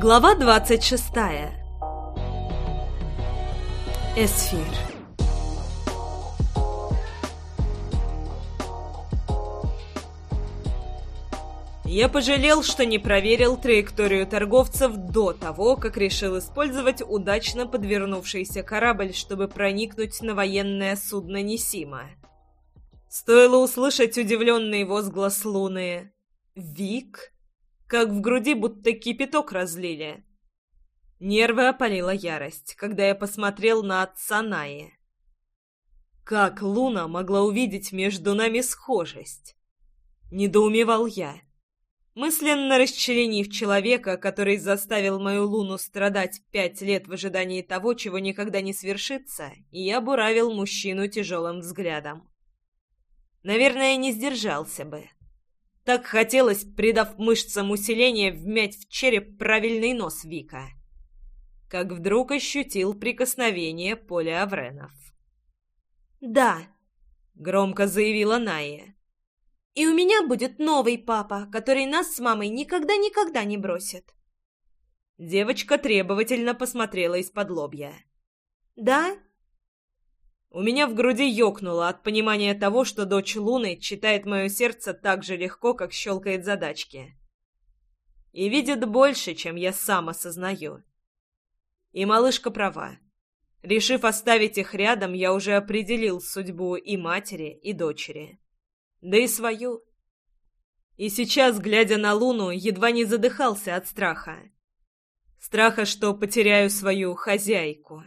Глава двадцать шестая. Эсфир. Я пожалел, что не проверил траекторию торговцев до того, как решил использовать удачно подвернувшийся корабль, чтобы проникнуть на военное судно Несима. Стоило услышать удивленный возглас Луны. «Вик?» Как в груди будто кипяток разлили. Нервы опалила ярость, когда я посмотрел на отца Наи. Как Луна могла увидеть между нами схожесть? Недоумевал я. Мысленно расчленив человека, который заставил мою Луну страдать пять лет в ожидании того, чего никогда не свершится, я буравил мужчину тяжелым взглядом. Наверное, не сдержался бы. Так хотелось, придав мышцам усиление, вмять в череп правильный нос Вика. Как вдруг ощутил прикосновение Поля Авренов. «Да», — громко заявила Найя. «И у меня будет новый папа, который нас с мамой никогда-никогда не бросит». Девочка требовательно посмотрела из-под лобья. «Да?» У меня в груди ёкнуло от понимания того, что дочь Луны читает мое сердце так же легко, как щелкает задачки. И видит больше, чем я сам осознаю. И малышка права. Решив оставить их рядом, я уже определил судьбу и матери, и дочери. Да и свою. И сейчас, глядя на Луну, едва не задыхался от страха. Страха, что потеряю свою хозяйку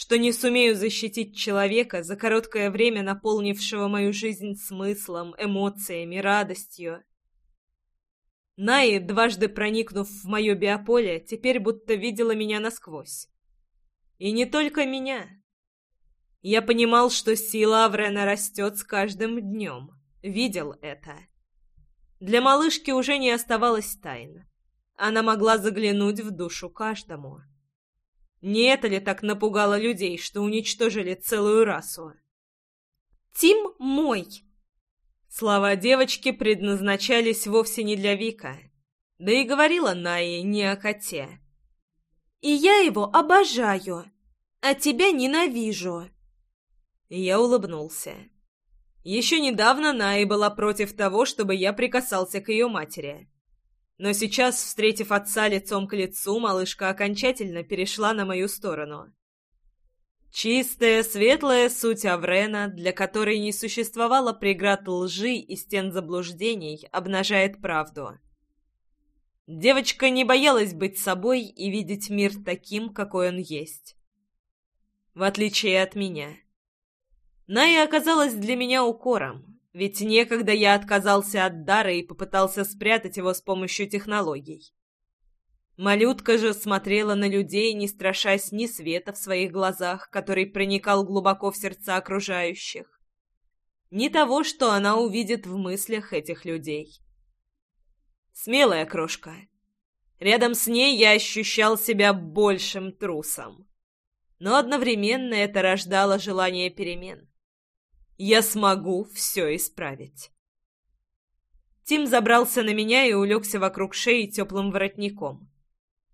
что не сумею защитить человека, за короткое время наполнившего мою жизнь смыслом, эмоциями, радостью. Наи, дважды проникнув в мое биополе, теперь будто видела меня насквозь. И не только меня. Я понимал, что сила Аврена растет с каждым днем. Видел это. Для малышки уже не оставалось тайн. Она могла заглянуть в душу каждому. Не это ли так напугало людей, что уничтожили целую расу? «Тим мой!» Слова девочки предназначались вовсе не для Вика. Да и говорила Наи не о коте. «И я его обожаю, а тебя ненавижу!» Я улыбнулся. Еще недавно Наи была против того, чтобы я прикасался к ее матери. Но сейчас, встретив отца лицом к лицу, малышка окончательно перешла на мою сторону. Чистая, светлая суть Аврена, для которой не существовало преград лжи и стен заблуждений, обнажает правду. Девочка не боялась быть собой и видеть мир таким, какой он есть. В отличие от меня. Ная оказалась для меня укором, ведь некогда я отказался от дара и попытался спрятать его с помощью технологий. Малютка же смотрела на людей, не страшась ни света в своих глазах, который проникал глубоко в сердца окружающих, ни того, что она увидит в мыслях этих людей. Смелая крошка. Рядом с ней я ощущал себя большим трусом. Но одновременно это рождало желание перемен. Я смогу все исправить. Тим забрался на меня и улегся вокруг шеи теплым воротником.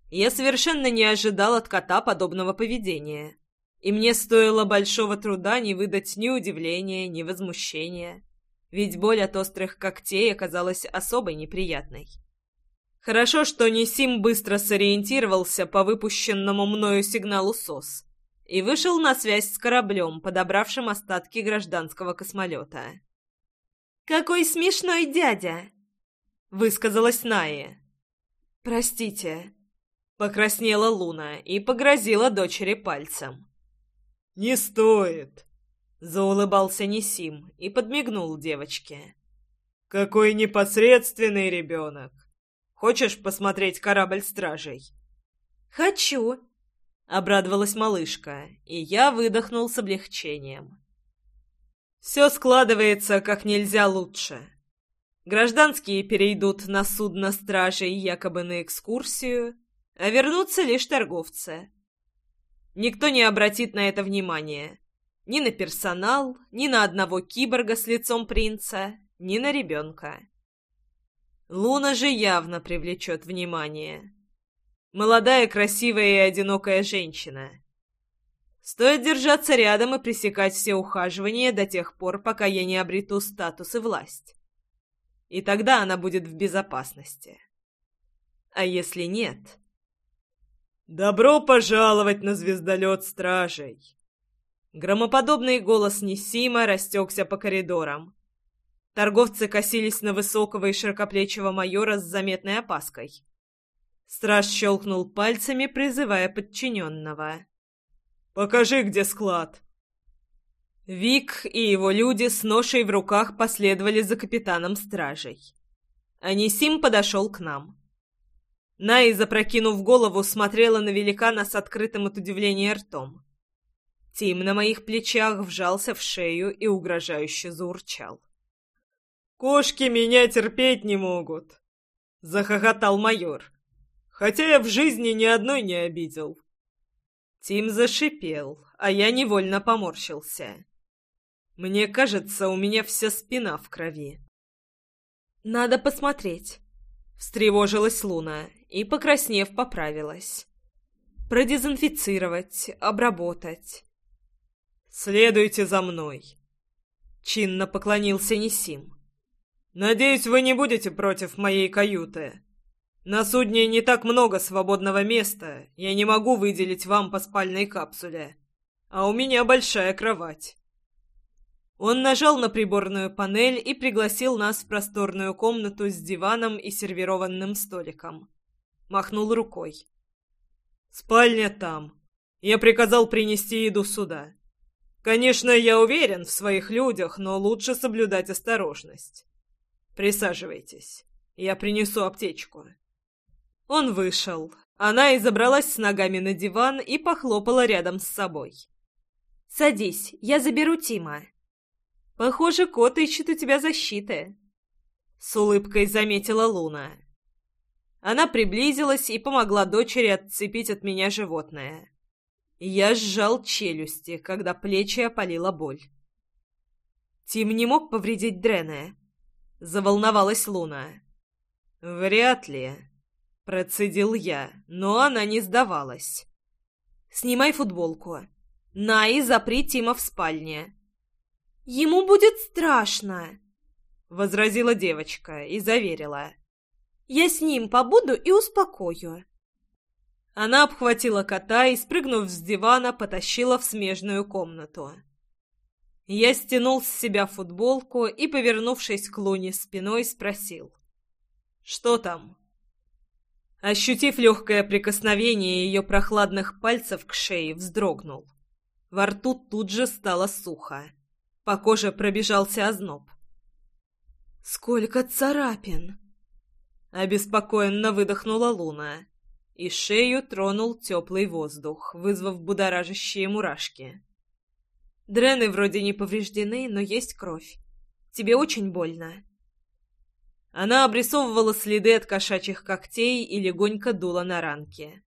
Я совершенно не ожидал от кота подобного поведения, и мне стоило большого труда не выдать ни удивления, ни возмущения, ведь боль от острых когтей оказалась особой неприятной. Хорошо, что Несим быстро сориентировался по выпущенному мною сигналу СОС и вышел на связь с кораблем, подобравшим остатки гражданского космолета. «Какой смешной дядя!» — высказалась Найя. «Простите», — покраснела Луна и погрозила дочери пальцем. «Не стоит!» — заулыбался Несим и подмигнул девочке. «Какой непосредственный ребенок! Хочешь посмотреть корабль стражей?» «Хочу!» — обрадовалась малышка, и я выдохнул с облегчением. «Все складывается как нельзя лучше. Гражданские перейдут на судно стражей якобы на экскурсию, а вернутся лишь торговцы. Никто не обратит на это внимания. Ни на персонал, ни на одного киборга с лицом принца, ни на ребенка. Луна же явно привлечет внимание». Молодая, красивая и одинокая женщина. Стоит держаться рядом и пресекать все ухаживания до тех пор, пока я не обрету статус и власть. И тогда она будет в безопасности. А если нет... «Добро пожаловать на звездолет стражей!» Громоподобный голос Несима растекся по коридорам. Торговцы косились на высокого и широкоплечего майора с заметной опаской. Страж щелкнул пальцами, призывая подчиненного. «Покажи, где склад!» Вик и его люди с ношей в руках последовали за капитаном стражей. Анисим подошел к нам. Най, запрокинув голову, смотрела на великана с открытым от удивления ртом. Тим на моих плечах вжался в шею и угрожающе заурчал. «Кошки меня терпеть не могут!» — захохотал майор. «Хотя я в жизни ни одной не обидел». Тим зашипел, а я невольно поморщился. Мне кажется, у меня вся спина в крови. «Надо посмотреть», — встревожилась Луна и, покраснев, поправилась. «Продезинфицировать, обработать». «Следуйте за мной», — чинно поклонился Несим. «Надеюсь, вы не будете против моей каюты. На судне не так много свободного места, я не могу выделить вам по спальной капсуле. А у меня большая кровать». Он нажал на приборную панель и пригласил нас в просторную комнату с диваном и сервированным столиком. Махнул рукой. «Спальня там. Я приказал принести еду сюда. Конечно, я уверен в своих людях, но лучше соблюдать осторожность. Присаживайтесь. Я принесу аптечку». Он вышел. Она и забралась с ногами на диван и похлопала рядом с собой. «Садись, я заберу Тима». «Похоже, кот ищет у тебя защиты», — с улыбкой заметила Луна. Она приблизилась и помогла дочери отцепить от меня животное. Я сжал челюсти, когда плечи опалила боль. «Тим не мог повредить Дрене?» — заволновалась Луна. «Вряд ли», — процедил я, но она не сдавалась. «Снимай футболку. На и запри Тима в спальне. Ему будет страшно!» — возразила девочка и заверила. «Я с ним побуду и успокою». Она обхватила кота и, спрыгнув с дивана, потащила в смежную комнату. Я стянул с себя футболку и, повернувшись к Луне спиной, спросил. «Что там?» Ощутив легкое прикосновение ее прохладных пальцев к шее, вздрогнул. Во рту тут же стало сухо. По коже пробежался озноб. «Сколько царапин!» Обеспокоенно выдохнула Луна, и шею тронул теплый воздух, вызвав будоражащие мурашки. «Дрены вроде не повреждены, но есть кровь. Тебе очень больно». Она обрисовывала следы от кошачьих когтей и легонько дула на ранки.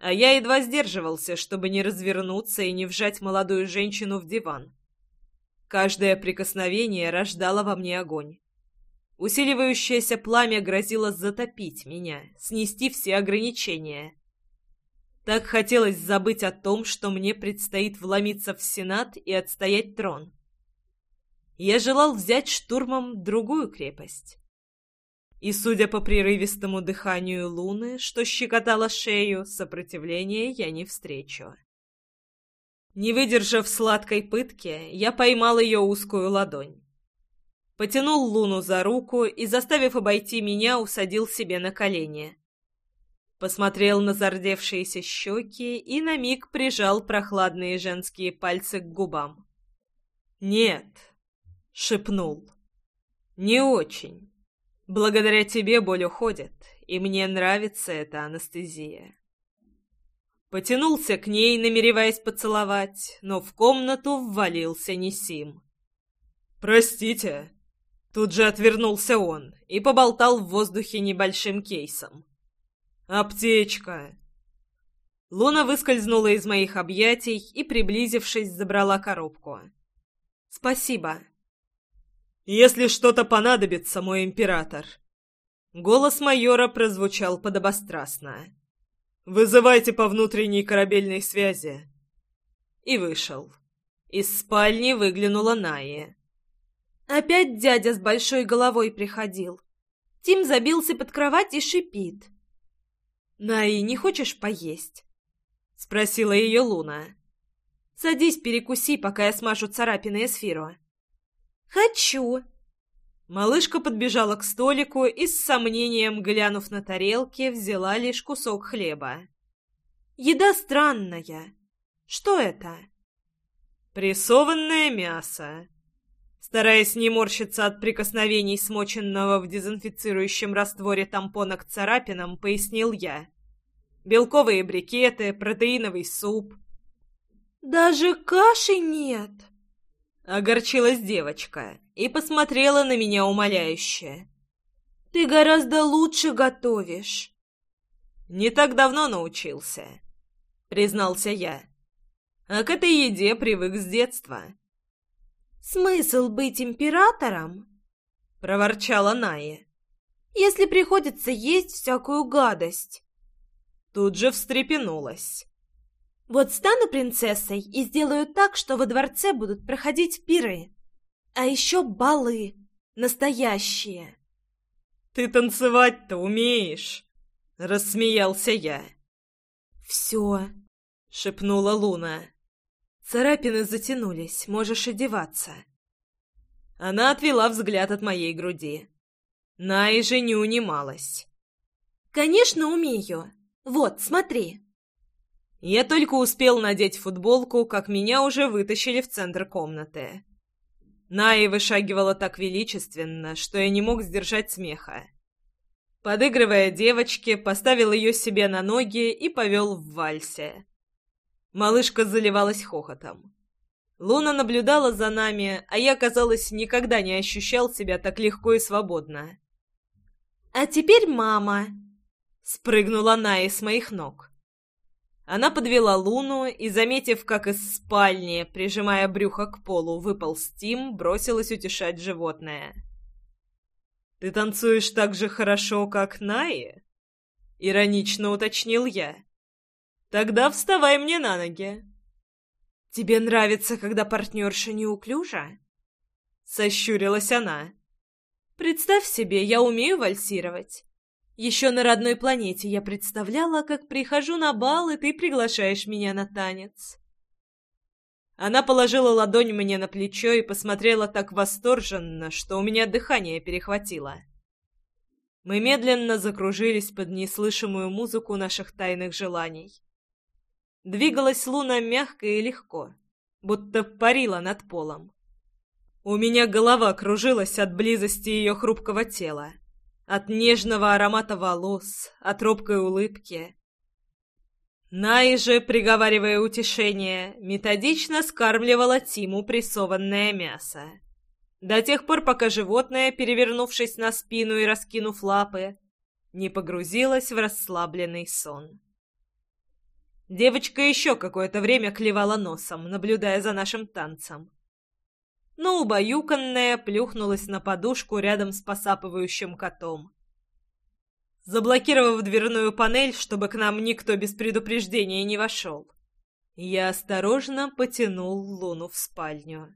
А я едва сдерживался, чтобы не развернуться и не вжать молодую женщину в диван. Каждое прикосновение рождало во мне огонь. Усиливающееся пламя грозило затопить меня, снести все ограничения. Так хотелось забыть о том, что мне предстоит вломиться в Сенат и отстоять трон. Я желал взять штурмом другую крепость. И, судя по прерывистому дыханию луны, что щекотало шею, сопротивления я не встречу. Не выдержав сладкой пытки, я поймал ее узкую ладонь. Потянул Луну за руку и, заставив обойти меня, усадил себе на колени. Посмотрел на зардевшиеся щеки и на миг прижал прохладные женские пальцы к губам. «Нет», — шепнул, — «не очень. Благодаря тебе боль уходит, и мне нравится эта анестезия». Потянулся к ней, намереваясь поцеловать, но в комнату ввалился Несим. «Простите!» Тут же отвернулся он и поболтал в воздухе небольшим кейсом. «Аптечка!» Луна выскользнула из моих объятий и, приблизившись, забрала коробку. «Спасибо!» «Если что-то понадобится, мой император!» Голос майора прозвучал подобострастно. Вызывайте по внутренней корабельной связи. И вышел. Из спальни выглянула Найя. Опять дядя с большой головой приходил. Тим забился под кровать и шипит. «Наи, не хочешь поесть?» — спросила ее Луна. «Садись, перекуси, пока я смажу царапины эсфиру». «Хочу!» Малышка подбежала к столику и с сомнением, глянув на тарелки, взяла лишь кусок хлеба. «Еда странная. Что это?» «Прессованное мясо», Стараясь не морщиться от прикосновений смоченного в дезинфицирующем растворе тампона к царапинам, пояснил я. Белковые брикеты, протеиновый суп. «Даже каши нет!» Огорчилась девочка и посмотрела на меня умоляюще. «Ты гораздо лучше готовишь!» «Не так давно научился», — признался я. «А к этой еде привык с детства». «Смысл быть императором?» — проворчала Ная. «Если приходится есть всякую гадость». Тут же встрепенулась. «Вот стану принцессой и сделаю так, что во дворце будут проходить пиры. А еще балы. Настоящие». «Ты танцевать-то умеешь?» — рассмеялся я. «Все», — шепнула Луна. Царапины затянулись, можешь одеваться. Она отвела взгляд от моей груди. Най же не унималась. «Конечно, умею. Вот, смотри». Я только успел надеть футболку, как меня уже вытащили в центр комнаты. Най вышагивала так величественно, что я не мог сдержать смеха. Подыгрывая девочке, поставил ее себе на ноги и повел в вальсе. Малышка заливалась хохотом. Луна наблюдала за нами, а я, казалось, никогда не ощущал себя так легко и свободно. «А теперь мама!» — спрыгнула она из моих ног. Она подвела Луну и, заметив, как из спальни, прижимая брюхо к полу, выпал Стим, бросилась утешать животное. «Ты танцуешь так же хорошо, как Наи?» — иронично уточнил я. Тогда вставай мне на ноги. Тебе нравится, когда партнерша неуклюжа? Сощурилась она. Представь себе, я умею вальсировать. Еще на родной планете я представляла, как прихожу на бал, и ты приглашаешь меня на танец. Она положила ладонь мне на плечо и посмотрела так восторженно, что у меня дыхание перехватило. Мы медленно закружились под неслышимую музыку наших тайных желаний. Двигалась луна мягко и легко, будто парила над полом. У меня голова кружилась от близости ее хрупкого тела, от нежного аромата волос, от робкой улыбки. Най же, приговаривая утешение, методично скармливала Тиму прессованное мясо. До тех пор, пока животное, перевернувшись на спину и раскинув лапы, не погрузилось в расслабленный сон. Девочка еще какое-то время клевала носом, наблюдая за нашим танцем. Но убаюканная плюхнулась на подушку рядом с посапывающим котом. Заблокировав дверную панель, чтобы к нам никто без предупреждения не вошел, я осторожно потянул Луну в спальню.